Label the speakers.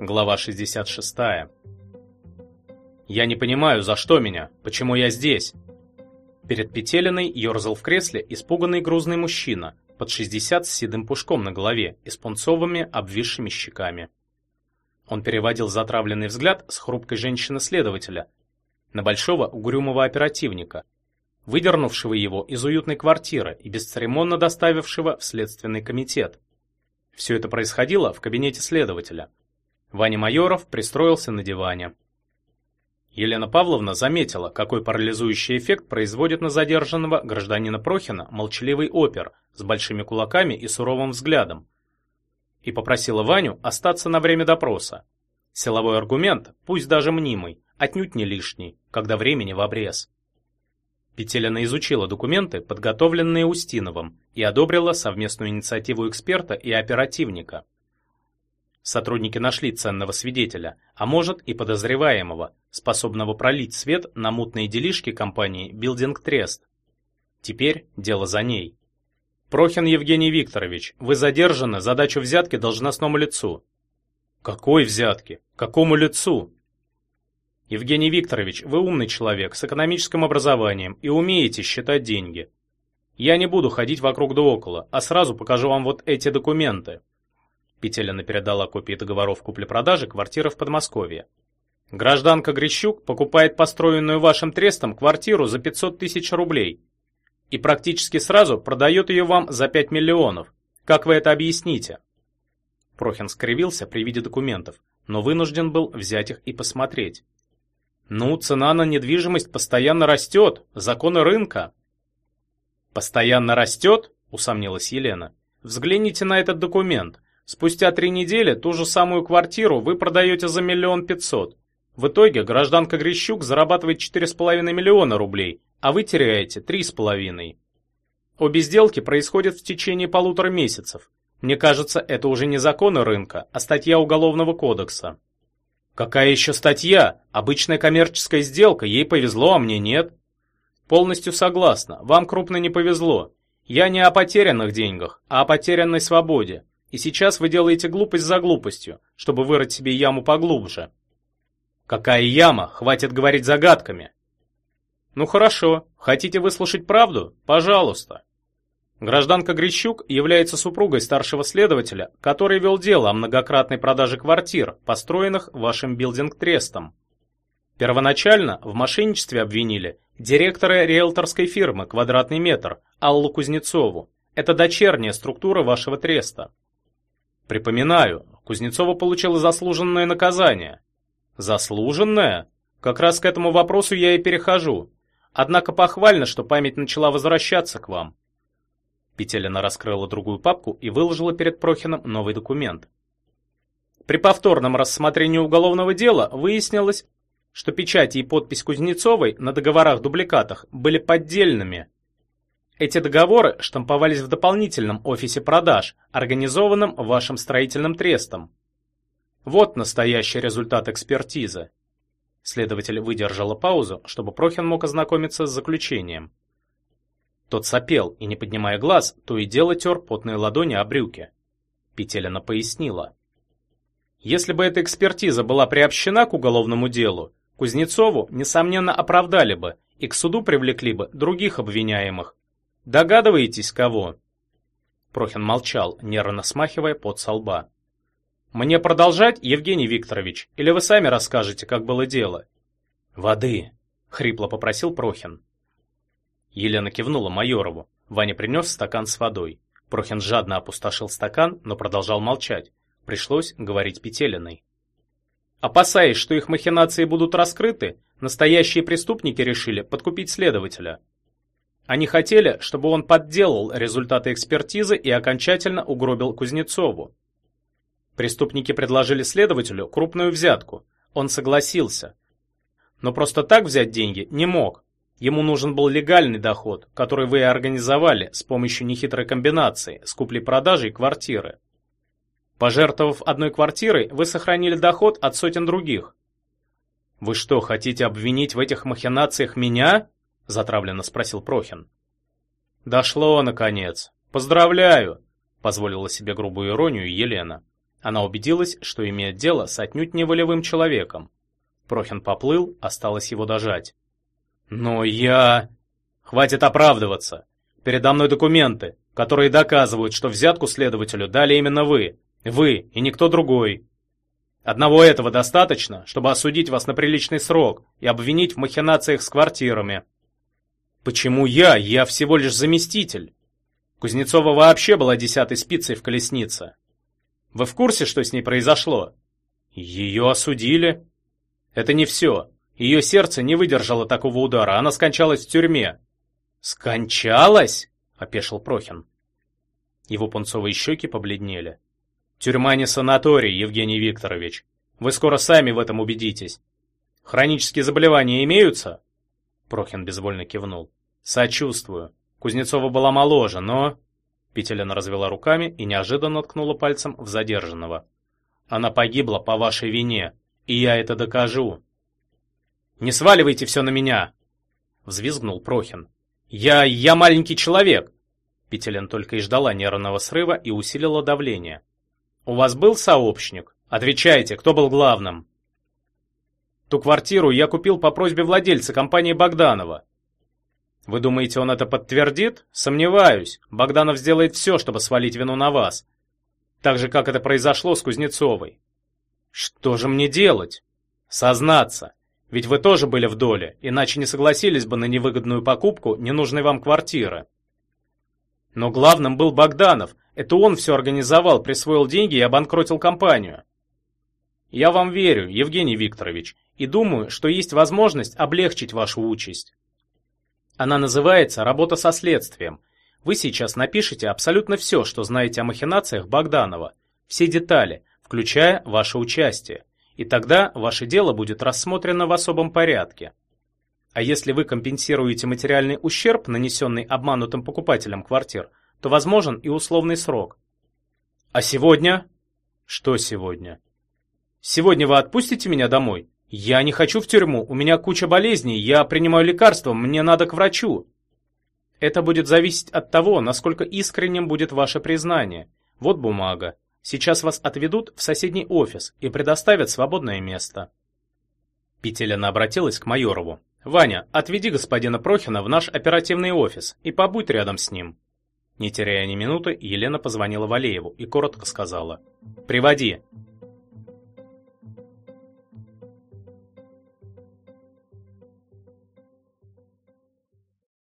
Speaker 1: Глава 66. Я не понимаю, за что меня? Почему я здесь? Перед Петелиной ерзал в кресле испуганный грузный мужчина, под 60 с седым пушком на голове и с пунцовыми обвисшими щеками. Он переводил затравленный взгляд с хрупкой женщины-следователя на большого угрюмого оперативника, выдернувшего его из уютной квартиры и бесцеремонно доставившего в следственный комитет. Все это происходило в кабинете следователя. Ваня Майоров пристроился на диване. Елена Павловна заметила, какой парализующий эффект производит на задержанного гражданина Прохина молчаливый опер с большими кулаками и суровым взглядом, и попросила Ваню остаться на время допроса. Силовой аргумент, пусть даже мнимый, отнюдь не лишний, когда времени в обрез. Петелина изучила документы, подготовленные Устиновым, и одобрила совместную инициативу эксперта и оперативника. Сотрудники нашли ценного свидетеля, а может и подозреваемого, способного пролить свет на мутные делишки компании Building Trust. Теперь дело за ней. Прохин Евгений Викторович, вы задержаны за дачу взятки должностному лицу. Какой взятки? Какому лицу? Евгений Викторович, вы умный человек с экономическим образованием и умеете считать деньги. Я не буду ходить вокруг да около, а сразу покажу вам вот эти документы. Петелина передала копии договоров купли-продажи квартиры в Подмосковье. Гражданка Грищук покупает построенную вашим трестом квартиру за 500 тысяч рублей и практически сразу продает ее вам за 5 миллионов. Как вы это объясните? Прохин скривился при виде документов, но вынужден был взять их и посмотреть. Ну, цена на недвижимость постоянно растет, законы рынка. Постоянно растет? Усомнилась Елена. Взгляните на этот документ. Спустя три недели ту же самую квартиру вы продаете за миллион пятьсот. В итоге гражданка Грищук зарабатывает четыре с половиной миллиона рублей, а вы теряете три с половиной. Обе сделки происходят в течение полутора месяцев. Мне кажется, это уже не законы рынка, а статья Уголовного кодекса. Какая еще статья? Обычная коммерческая сделка, ей повезло, а мне нет. Полностью согласна, вам крупно не повезло. Я не о потерянных деньгах, а о потерянной свободе. И сейчас вы делаете глупость за глупостью, чтобы вырыть себе яму поглубже. Какая яма? Хватит говорить загадками. Ну хорошо, хотите выслушать правду? Пожалуйста. Гражданка Грищук является супругой старшего следователя, который вел дело о многократной продаже квартир, построенных вашим билдинг-трестом. Первоначально в мошенничестве обвинили директора риэлторской фирмы «Квадратный метр» Аллу Кузнецову. Это дочерняя структура вашего треста. Припоминаю, Кузнецова получила заслуженное наказание. Заслуженное? Как раз к этому вопросу я и перехожу. Однако похвально, что память начала возвращаться к вам. Петелина раскрыла другую папку и выложила перед Прохиным новый документ. При повторном рассмотрении уголовного дела выяснилось, что печати и подпись Кузнецовой на договорах-дубликатах были поддельными, эти договоры штамповались в дополнительном офисе продаж, организованном вашим строительным трестом. Вот настоящий результат экспертизы. Следователь выдержала паузу, чтобы Прохин мог ознакомиться с заключением. Тот сопел и, не поднимая глаз, то и дело тер потные ладони о брюки. Петелина пояснила. Если бы эта экспертиза была приобщена к уголовному делу, Кузнецову, несомненно, оправдали бы и к суду привлекли бы других обвиняемых, Догадываетесь, кого?» Прохин молчал, нервно смахивая пот со лба. «Мне продолжать, Евгений Викторович, или вы сами расскажете, как было дело?» «Воды!» — хрипло попросил Прохин. Елена кивнула Майорову. Ваня принес стакан с водой. Прохин жадно опустошил стакан, но продолжал молчать. Пришлось говорить Петелиной. Опасаясь, что их махинации будут раскрыты, настоящие преступники решили подкупить следователя. Они хотели, чтобы он подделал результаты экспертизы и окончательно угробил Кузнецову. Преступники предложили следователю крупную взятку. Он согласился. Но просто так взять деньги не мог. Ему нужен был легальный доход, который вы организовали с помощью нехитрой комбинации с куплей-продажей квартиры. Пожертвовав одной квартирой, вы сохранили доход от сотен других. Вы что, хотите обвинить в этих махинациях меня? Затравленно спросил Прохин. Дошло наконец. Поздравляю, позволила себе грубую иронию Елена. Она убедилась, что имеет дело с отнюдь не волевым человеком. Прохин поплыл, осталось его дожать. «Но я...» «Хватит оправдываться. Передо мной документы, которые доказывают, что взятку следователю дали именно вы. Вы и никто другой. Одного этого достаточно, чтобы осудить вас на приличный срок и обвинить в махинациях с квартирами. Почему я? Я всего лишь заместитель. Кузнецова вообще была десятой спицей в колеснице. Вы в курсе, что с ней произошло? Ее осудили. Это не все. Ее сердце не выдержало такого удара, она скончалась в тюрьме. «Скончалась?» — опешил Прохин. Его пунцовые щеки побледнели. «Тюрьма не санаторий, Евгений Викторович. Вы скоро сами в этом убедитесь. Хронические заболевания имеются?» Прохин безвольно кивнул. «Сочувствую. Кузнецова была моложе, но...» Петелина развела руками и неожиданно ткнула пальцем в задержанного. «Она погибла по вашей вине, и я это докажу». «Не сваливайте все на меня!» Взвизгнул Прохин. «Я... я маленький человек!» Петелин только и ждала нервного срыва и усилила давление. «У вас был сообщник? Отвечайте, кто был главным?» «Ту квартиру я купил по просьбе владельца компании Богданова. Вы думаете, он это подтвердит? Сомневаюсь. Богданов сделает все, чтобы свалить вину на вас. Так же, как это произошло с Кузнецовой. Что же мне делать? Сознаться. Ведь вы тоже были в доле, иначе не согласились бы на невыгодную покупку ненужной вам квартиры. Но главным был Богданов. Это он все организовал, присвоил деньги и обанкротил компанию. Я вам верю, Евгений Викторович, и думаю, что есть возможность облегчить вашу участь. Она называется «Работа со следствием». Вы сейчас напишите абсолютно все, что знаете о махинациях Богданова, все детали, включая ваше участие. И тогда ваше дело будет рассмотрено в особом порядке. А если вы компенсируете материальный ущерб, нанесенный обманутым покупателям квартир, то возможен и условный срок. А сегодня? Что сегодня? Сегодня вы отпустите меня домой? «Я не хочу в тюрьму, у меня куча болезней, я принимаю лекарства, мне надо к врачу». Это будет зависеть от того, насколько искренним будет ваше признание. Вот бумага. Сейчас вас отведут в соседний офис и предоставят свободное место. Петелина обратилась к Майорову. «Ваня, отведи господина Прохина в наш оперативный офис и побудь рядом с ним». Не теряя ни минуты, Елена позвонила Валееву и коротко сказала. «Приводи,